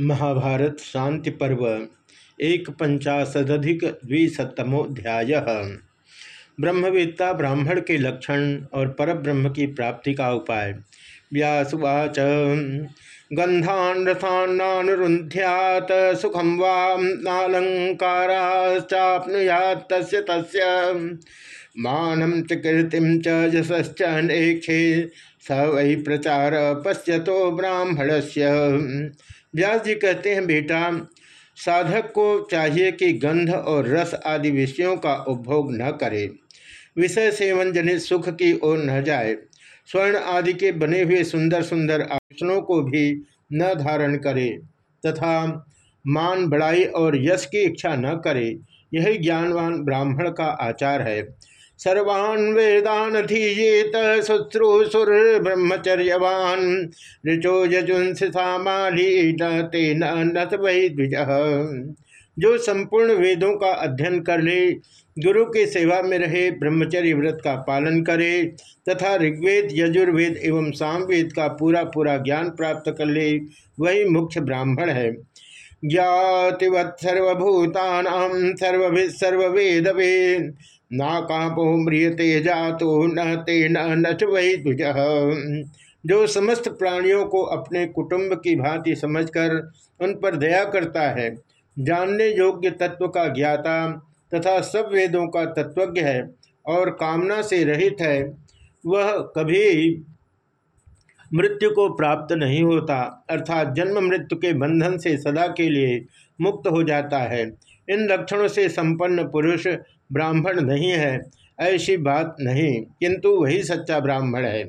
महाभारत शांति पर्व, एक पंचाशदिक द्विशतमोध्याय। ब्रह्मवेत्ता ब्राह्मण के लक्षण और परब्रह्म की प्राप्ति का उपाय। व्यासुवाच गंधान रथान्नानुरुध्यात सुखम वालंकाराचापनुयात तस्य तस्य। मानम च कीर्तिम नेक्षे, स वै प्रचार पश्यतो ब्राह्मण से व्यास जी कहते हैं, बेटा, साधक को चाहिए कि गंध और रस आदि विषयों का उपभोग न करे। विषय सेवन जनित सुख की ओर न जाए। स्वर्ण आदि के बने हुए सुंदर सुंदर आभूषणों को भी न धारण करे तथा मान बड़ाई और यश की इच्छा न करे। यही ज्ञानवान ब्राह्मण का आचार है। सर्वान् वेदान धीयेत शुश्रूषुर ब्रह्मचर्यवान ऋचो तेन नत वही द्विज। जो संपूर्ण वेदों का अध्ययन कर ले, गुरु की सेवा में रहे, ब्रह्मचर्य व्रत का पालन करे, तथा ऋग्वेद, यजुर्वेद एवं सामवेद का पूरा पूरा ज्ञान प्राप्त कर ले, वही मुख्य ब्राह्मण है। ज्ञातिवत् सर्वभूता सर्वभि सर्ववेद वेद ना कापो म्रियते जातो, न ते न वही द्विज जो समस्त प्राणियों को अपने कुटुंब की भांति समझकर उन पर दया करता है, जानने योग्य तत्व का ज्ञाता तथा सब वेदों का तत्वज्ञ है और कामना से रहित है, वह कभी मृत्यु को प्राप्त नहीं होता, अर्थात जन्म मृत्यु के बंधन से सदा के लिए मुक्त हो जाता है। इन लक्षणों से संपन्न पुरुष ब्राह्मण नहीं है, ऐसी बात नहीं, किंतु वही सच्चा ब्राह्मण है।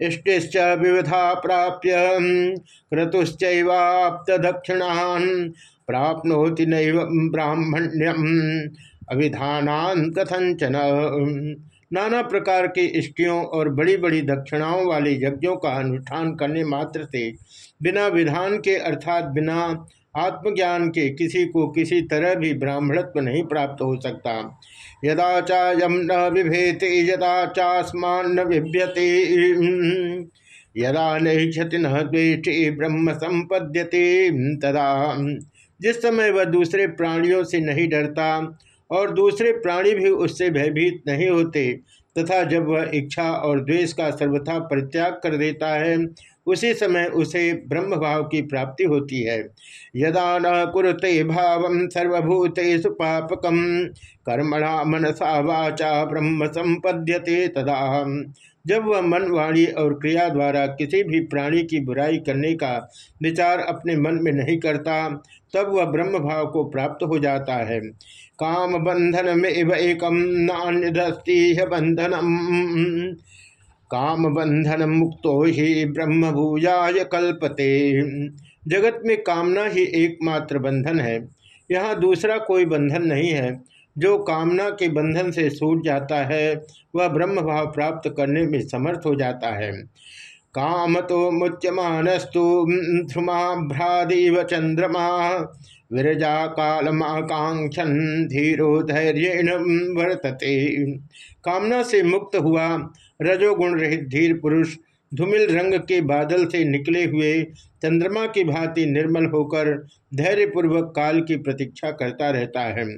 इष्टिश्च विविधा प्राप्य क्रतुश्चैवाप्त दक्षिणान प्राप्नोति नैव ब्राह्मण्यम अभिधानान कथंचन नाना प्रकार के इष्टियों और बड़ी बड़ी दक्षिणाओं वाले यज्ञों का अनुष्ठान करने मात्र से, बिना विधान के अर्थात बिना आत्मज्ञान के किसी को किसी तरह भी ब्राह्मणत्व नहीं प्राप्त हो सकता। यदा चायम न विभेते, यदा चास्मान न विभ्यते, यदा नैक्षति न द्वेष्टि ब्रह्म संपद्यते तदा। जिस समय वह दूसरे प्राणियों से नहीं डरता और दूसरे प्राणी भी उससे भयभीत नहीं होते, तथा जब वह इच्छा और द्वेष का सर्वथा परित्याग कर देता है उसी समय उसे ब्रह्म भाव की प्राप्ति होती है। यदा न कुरते भाव सर्वभूतेषु पापकम कर्मणा मनसा वाचा ब्रह्म संपद्यते तदा। जब वह मन वाणी और क्रिया द्वारा किसी भी प्राणी की बुराई करने का विचार अपने मन में नहीं करता, तब वह ब्रह्म भाव को प्राप्त हो जाता है। काम बंधन में एकम नान्यदस्ती बंधनम। काम बंधन मुक्तो ही ब्रह्म भूजाय कल्पते। जगत में कामना ही एकमात्र बंधन है। यहाँ दूसरा कोई बंधन नहीं है। जो कामना के बंधन से छूट जाता है, वह ब्रह्म भाव प्राप्त करने में समर्थ हो जाता है। काम तो मुच्यमानस्तु ध्रुमाभ्रादिव चंद्रमा, विरजा कालमाकांक्षन धीरो धैर्य वर्तते। कामना से मुक्त हुआ रजोगुण रहित धीर पुरुष, धूमिल रंग के बादल से निकले हुए चंद्रमा की भांति निर्मल होकर धैर्यपूर्वक काल की प्रतीक्षा करता रहता है।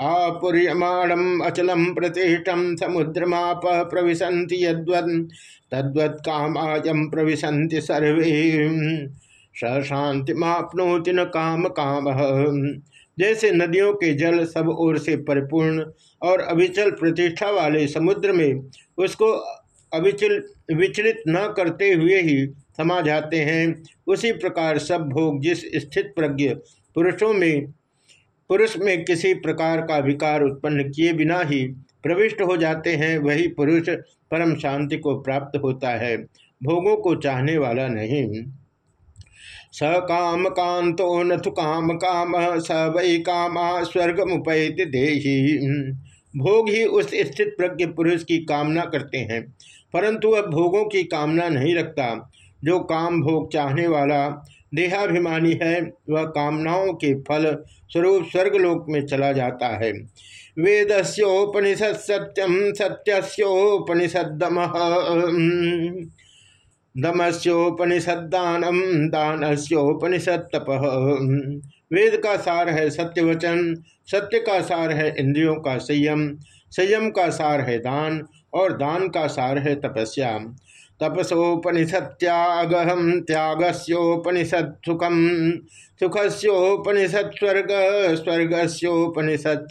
आपुर्यमाणम अचलम प्रतिष्ठम समुद्रमाप प्रविशंति यद्वत, तद्वत कामायम प्रविशंति सर्वे। शांति मापनोति न काम काम। जैसे नदियों के जल सब ओर से परिपूर्ण और अविचल प्रतिष्ठा वाले समुद्र में उसको अविचल, विचलित न करते हुए ही समा जाते हैं। उसी प्रकार सब भोग जिस स्थित प्रज्ञ पुरुषों में, पुरुष में किसी प्रकार का विकार उत्पन्न किए बिना ही प्रविष्ट हो जाते हैं, वही पुरुष परम शांति को प्राप्त होता है। भोगों को चाहने वाला नहीं। स काम कांतो न तो काम काम, स वै काम स्वर्ग मुपैत देही। भोग ही उस स्थित प्रज्ञ पुरुष की कामना करते हैं, परंतु वह भोगों की कामना नहीं रखता। जो काम भोग चाहने वाला देहाभिमानी है, वह कामनाओं के फल स्वरूप स्वर्गलोक में चला जाता है। वेदस्योपनिषद सत्यम सत्यस्योपनिषदम दमस्योपनिषदानम तप वेद का सार है सत्य वचन सत्य का सार है इंद्रियों का संयम संयम का सार है दान, और दान का सार है तपस्या। तपसोपनिषद त्यागहम त्यागस्योपनिषद सुखम सुखस्योपनिषद स्वर्ग स्वर्गस्योपनिषद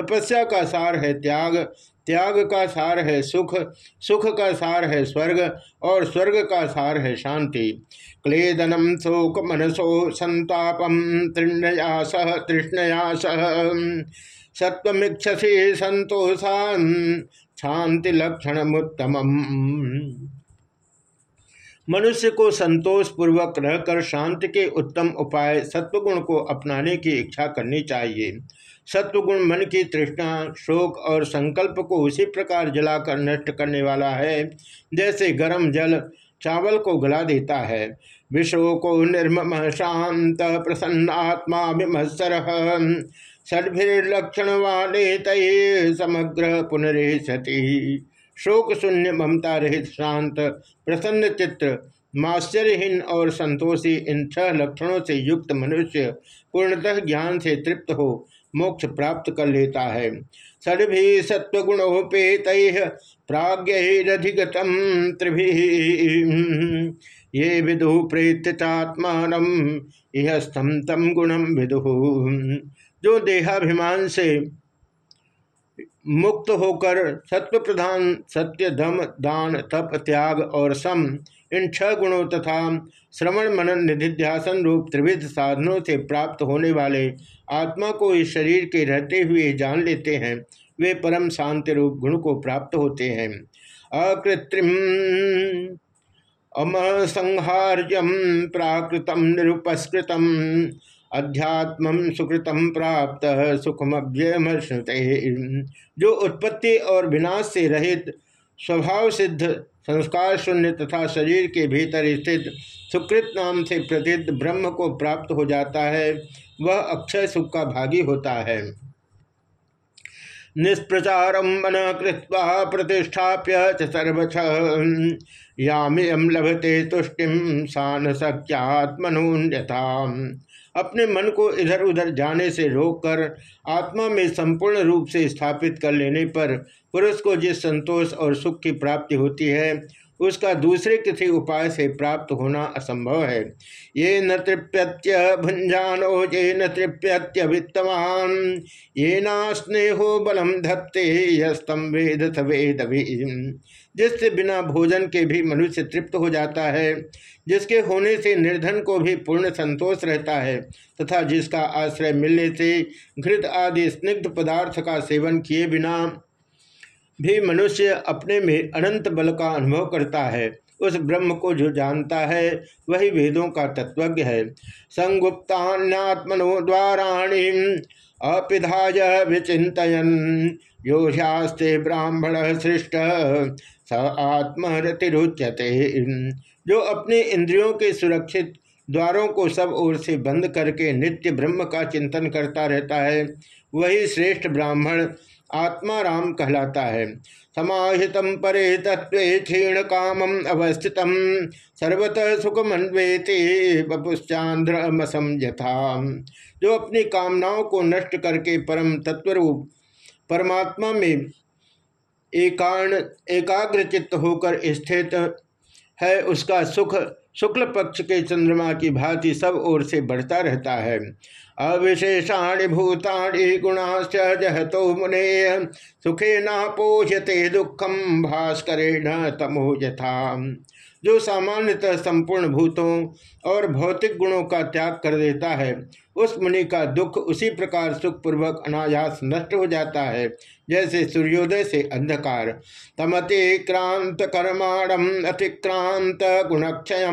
तपस्या का सार है त्याग त्याग का सार है सुख सुख का सार है स्वर्ग, और स्वर्ग का सार है शांति। क्लेदनम शोक मनसो संतापम तृणया सह, तृष्णया सह। सत्वमीक्षसी संतोषान शांति लक्षण उत्तम मनुष्य को संतोष पूर्वक रहकर शांति के उत्तम उपाय सत्वगुण को अपनाने की इच्छा करनी चाहिए। सत्वगुण मन की तृष्णा, शोक और संकल्प को उसी प्रकार जलाकर नष्ट करने वाला है, जैसे गर्म जल चावल को गला देता है। विश्व को निर्मम, शांत, प्रसन्न आत्मा विमत्सर, षड्भिर्लक्षण वाले तय समग्र पुनरेशति। शोक शून्य ममता रहित शांत, प्रसन्न चित्र माश्चर्यहीन और संतोषी इन छह लक्षणों से युक्त मनुष्य पूर्णतः ज्ञान से तृप्त हो, मोक्ष प्राप्त कर लेता है। षड्भि सत्वगुणोपेत प्राज्ञधिगतम त्रिभि। ये विदु प्रेत चात्मान यह स्तम तम गुणम विदु। जो देहाभिमान से मुक्त होकर सत्व प्रधान सत्य, धम, दान, तप, त्याग और सम, इन छह गुणों तथा श्रवण, मनन, निधिध्यासन रूप त्रिविध साधनों से प्राप्त होने वाले आत्मा को इस शरीर के रहते हुए जान लेते हैं। वे परम शांति रूप गुण को प्राप्त होते हैं। अकृत्रिम अमसंहार्यम प्राकृतम निरुपस्कृतम अध्यात्म सुकृतम प्राप्त सुखमभ्यमश्नुते जो उत्पत्ति और विनाश से रहित स्वभाव सिद्ध संस्कार शून्य तथा शरीर के भीतर स्थित सुकृत नाम से प्रसिद्ध ब्रह्म को प्राप्त हो जाता है, वह अक्षय सुख का भागी होता है। निष्प्रचारम मन कृत्वा प्रतिष्ठाप्य सर्वछ याम लभते तुष्टिम सान सक्यात्मनोन्यथा अपने मन को इधर उधर जाने से रोककर आत्मा में संपूर्ण रूप से स्थापित कर लेने पर पुरुष को जिस संतोष और सुख की प्राप्ति होती है उसका दूसरे किसी उपाय से प्राप्त होना असंभव है। ये न तृप्यत्य भुंजानो ये न तृप्यत्य वित्तवान। ये ना स्नेहो बलम धत्ते यस्तम वेद जिससे बिना भोजन के भी मनुष्य तृप्त हो जाता है, जिसके होने से निर्धन को भी पूर्ण संतोष रहता है, तथा जिसका आश्रय मिलने से घृत आदि स्निग्ध पदार्थ का सेवन किए बिना भी मनुष्य अपने में अनंत बल का अनुभव करता है। उस ब्रह्म को जो जानता है, वही वेदों का तत्वज्ञ है। संगुप्तान्यात्मनो द्वाराणी अपिधाय विचितयन योध्यास्ते ब्राह्मण श्रेष्ठ स आत्मरतिरुच्यते। जो अपने इंद्रियों के सुरक्षित द्वारों को सब ओर से बंद करके नित्य ब्रह्म का चिंतन करता रहता है, वही श्रेष्ठ ब्राह्मण आत्मा राम कहलाता है। समाहित परे तत्व क्षीण काम अवस्थित। सर्वतः सुखमन्वेति बपुश्चांद्रमसम यथा। जो अपनी कामनाओं को नष्ट करके परम तत्वरूप, परमात्मा में एकाण एकाग्र चित्त होकर स्थित है, उसका सुख शुक्ल पक्ष के चंद्रमा की भांति सब ओर से बढ़ता रहता है। अविशेषाणी भूताणी गुणाश्च जहतो मुने सुखे न पोषते दुखम भास्करेण तमो यथा। जो सामान्यतः संपूर्ण भूतों और भौतिक गुणों का त्याग कर देता है, उस मुनि का दुख उसी प्रकार सुखपूर्वक अनायास नष्ट हो जाता है, जैसे सूर्योदय से अंधकार। तमतिक्रांत कर्माणम अतिक्रांत गुणक्षय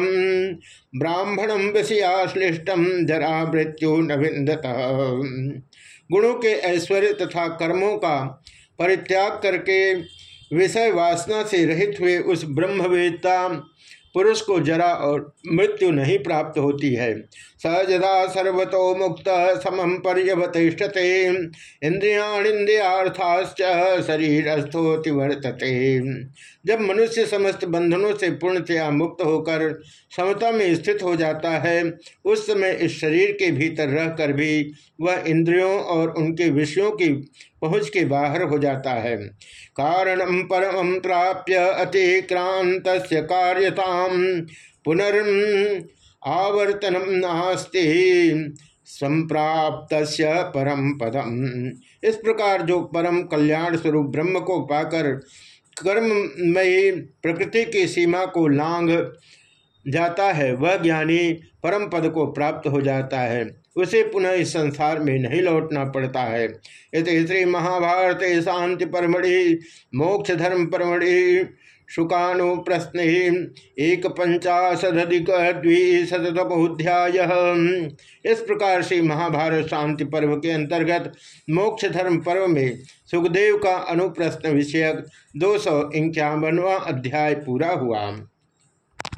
ब्राह्मणम विषयाश्लिष्टम जरा मृत्यु नविंदत गुणों के ऐश्वर्य तथा कर्मों का परित्याग करके विषय वासना से रहित हुए उस ब्रह्मवेत्ता पुरुष को जरा और मृत्यु नहीं प्राप्त होती है। सहजदा सर्वतो मुक्त समम पर्यवतिष्ठते। इंद्रियाणिंद्रियार्थाश्च शरीरस्थोति वर्तते। जब मनुष्य समस्त बंधनों से पूर्णतया मुक्त होकर समता में स्थित हो जाता है, उस समय इस शरीर के भीतर रहकर भी वह इंद्रियों और उनके विषयों की पहुँच के बाहर हो जाता है। कारणम परम प्राप्य अतिक्रांत कार्यताम। पुनर् आवर्तनम नास्ति संप्राप्त परम पदम। इस प्रकार जो परम कल्याण स्वरूप ब्रह्म को पाकर कर्म कर्ममयी प्रकृति की सीमा को लांग जाता है, वह ज्ञानी परम पद को प्राप्त हो जाता है। उसे पुनः इस संसार में नहीं लौटना पड़ता है। इस श्री महाभारत शांति परमढ़ि मोक्ष धर्म परमढ़ि शुकानु प्रश्न एक पंचाशदिक द्विशतमोध्याय इस प्रकार से महाभारत शांति पर्व के अंतर्गत मोक्ष धर्म पर्व में सुखदेव का अनुप्रश्न विषयक दो सौ अध्याय पूरा हुआ।